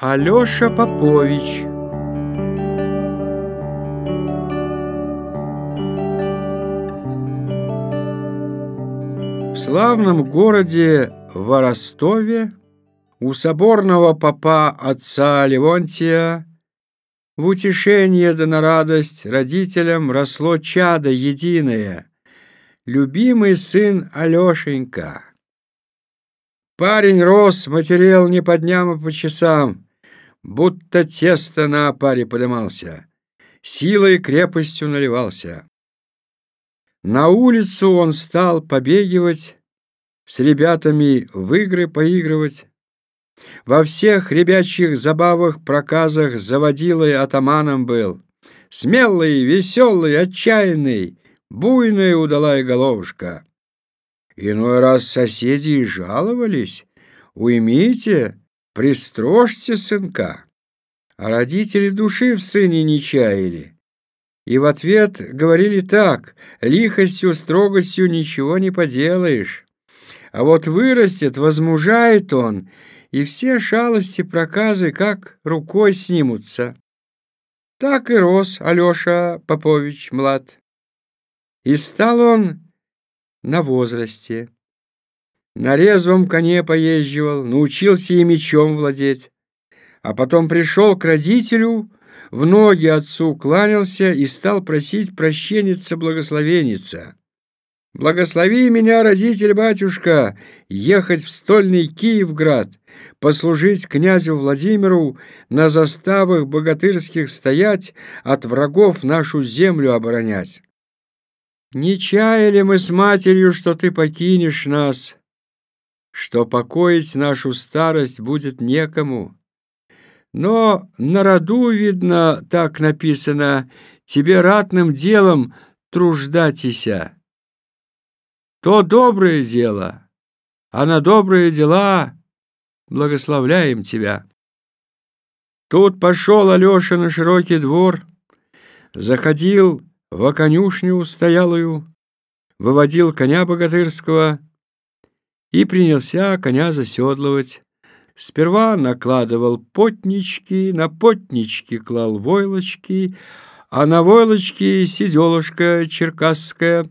Алёша Попович В славном городе Воростове у соборного попа отца Левонтия в утешение да на радость родителям росло чадо единое, любимый сын Алёшенька. Парень рос, материал не по дням, а по часам, будто тесто на паре подымался, силой и крепостью наливался. На улицу он стал побегивать, с ребятами в игры поигрывать. Во всех ребячьих забавах, проказах заводилой атаманом был. Смелый, веселый, отчаянный, буйная удалая головушка. Иной раз соседи и жаловались. Уймите, пристрожьте сынка. А родители души в сыне не чаяли. И в ответ говорили так, лихостью, строгостью ничего не поделаешь. А вот вырастет, возмужает он, и все шалости проказы как рукой снимутся. Так и рос Алёша Попович млад. И стал он на возрасте. На резвом коне поезживал, научился и мечом владеть. А потом пришел к родителю, в ноги отцу кланялся и стал просить прощеница благословеница. «Благослови меня, родитель-батюшка, ехать в стольный Киевград, послужить князю Владимиру, на заставах богатырских стоять, от врагов нашу землю оборонять». Не чаяли мы с матерью, что ты покинешь нас, что покоить нашу старость будет некому. Но на роду, видно, так написано, тебе ратным делом труждатися. То доброе дело, а на добрые дела благословляем тебя. Тут пошел Алеша на широкий двор, заходил в конюшню стоялую, выводил коня богатырского и принялся коня заседлывать. Сперва накладывал потнички, на потнички клал войлочки, а на войлочки сиделушка черкасская,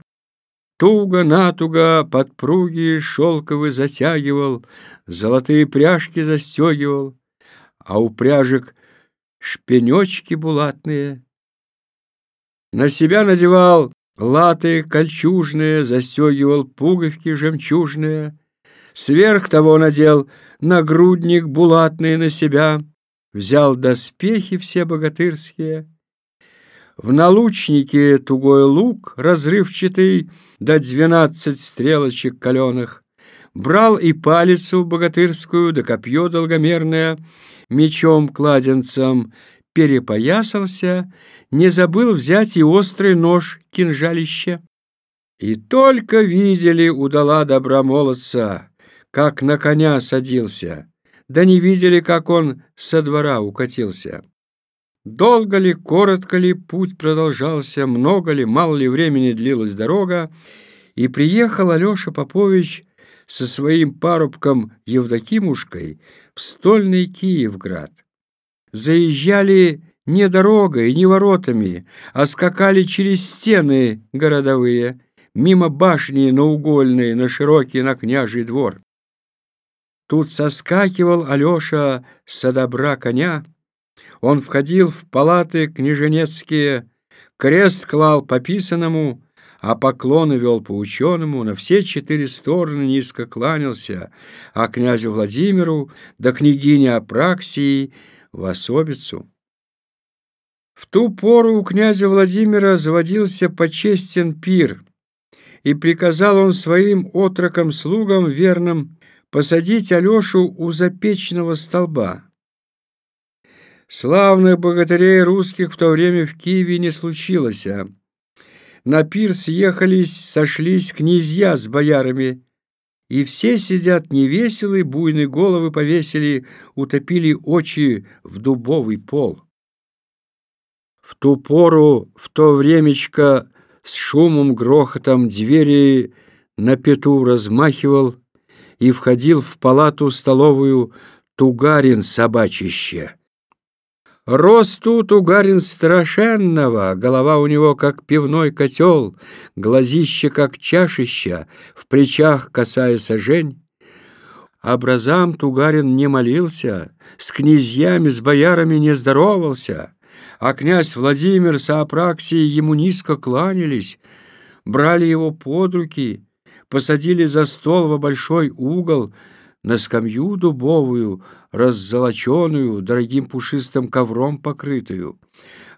туго-натуго подпруги шелковые затягивал, золотые пряжки застегивал, а у пряжек шпенечки булатные — на себя надевал латы кольчужные, застегивал пуговки жемчужные. Сверх того надел нагрудник булатный на себя, взял доспехи все богатырские. В налучнике тугой лук разрывчатый, до двенадцать стрелочек каленых. Брал и палицу богатырскую, да копье долгомерное, мечом-кладенцем перепоясался, не забыл взять и острый нож кинжалище. И только видели удала добра молодца, как на коня садился, да не видели, как он со двора укатился. Долго ли, коротко ли путь продолжался, много ли, мало ли времени длилась дорога, и приехал Алеша Попович со своим парубком Евдокимушкой в стольный Киевград заезжали не дорогой, не воротами, а скакали через стены городовые, мимо башни наугольные на широкий на княжий двор. Тут соскакивал Алеша с добра коня, он входил в палаты княженецкие, крест клал по писанному, а поклоны вел по ученому, на все четыре стороны низко кланялся, а князю Владимиру да княгине Апраксии в особицу. В ту пору у князя Владимира заводился почестен пир, и приказал он своим отрокам-слугам верным посадить Алешу у запечного столба. Славных богатырей русских в то время в Киеве не случилось. А на пир съехались, сошлись князья с боярами, и все сидят невеселые, буйные головы повесили, утопили очи в дубовый пол. В ту пору, в то времечко, с шумом, грохотом двери на пету размахивал и входил в палату столовую Тугарин собачище. Рост тут Тугарин страшенного, голова у него как пивной котел, глазище как чашища, в плечах косая сажень. Образам Тугарин не молился, с князьями, с боярами не здоровался, а князь Владимир с Апраксией ему низко кланялись, брали его под руки, посадили за стол во большой угол, на скамью дубовую, раззолоченную, дорогим пушистым ковром покрытую.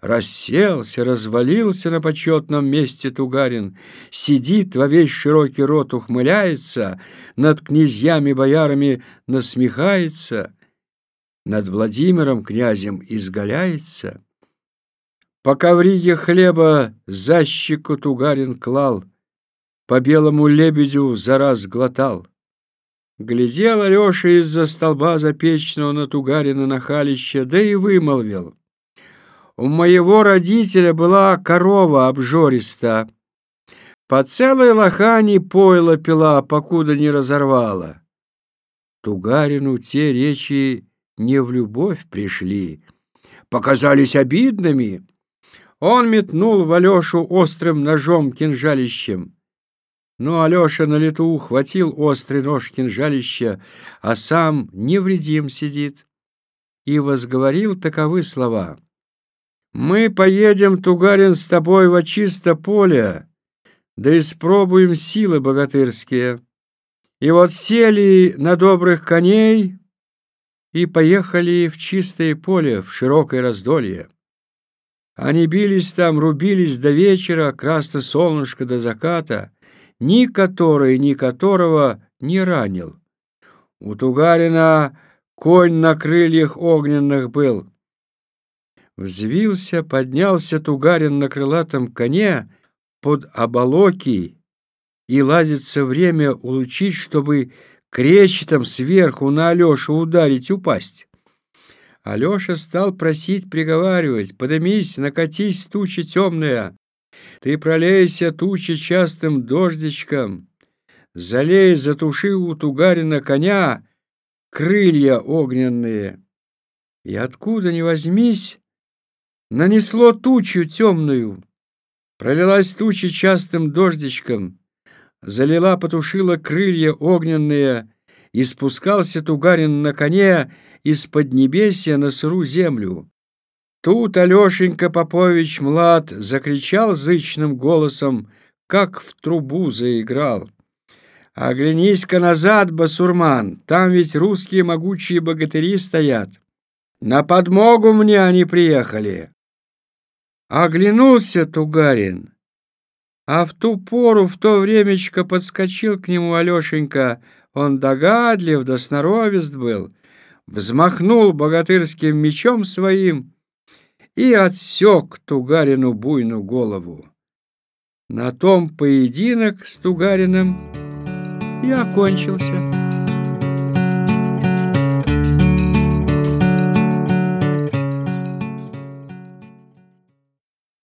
Расселся, развалился на почетном месте Тугарин, сидит во весь широкий рот, ухмыляется, над князьями-боярами насмехается, над Владимиром князем изгаляется. По ковриге хлеба за щеку Тугарин клал, по белому лебедю за раз глотал. Глядел Алеша из-за столба запечного на Тугарина нахалища, да и вымолвил. У моего родителя была корова обжориста. По целой лохани пойло пила, покуда не разорвала. Тугарину те речи не в любовь пришли, показались обидными. Он метнул в Алешу острым ножом кинжалищем. Но Алеша на лету ухватил острый нож кинжалища, а сам невредим сидит. И возговорил таковы слова — мы поедем, Тугарин, с тобой во чисто поле, да испробуем силы богатырские. И вот сели на добрых коней и поехали в чистое поле, в широкое раздолье. Они бились там, рубились до вечера, красно солнышко до заката, ни который, ни которого не ранил. У Тугарина конь на крыльях огненных был, Взвился, поднялся Тугарин на крылатом коне под оболоки и ладится время улучить, чтобы кречетом сверху на Алешу ударить, упасть. Алеша стал просить, приговаривать, «Подымись, накатись, туча темная, ты пролейся тучи частым дождичком, залей, затуши у Тугарина коня крылья огненные». И откуда ни возьмись, Нанесло тучу темную, пролилась туча частым дождичком, залила, потушила крылья огненные, и спускался Тугарин на коне из-под небесия на сыру землю. Тут Алешенька Попович Млад закричал зычным голосом, как в трубу заиграл. «Оглянись-ка назад, басурман, там ведь русские могучие богатыри стоят. На подмогу мне они приехали». Оглянулся Тугарин, а в ту пору, в то времечко подскочил к нему Алешенька, он догадлив да сноровист был, взмахнул богатырским мечом своим и отсек Тугарину буйную голову. На том поединок с Тугариным и окончился.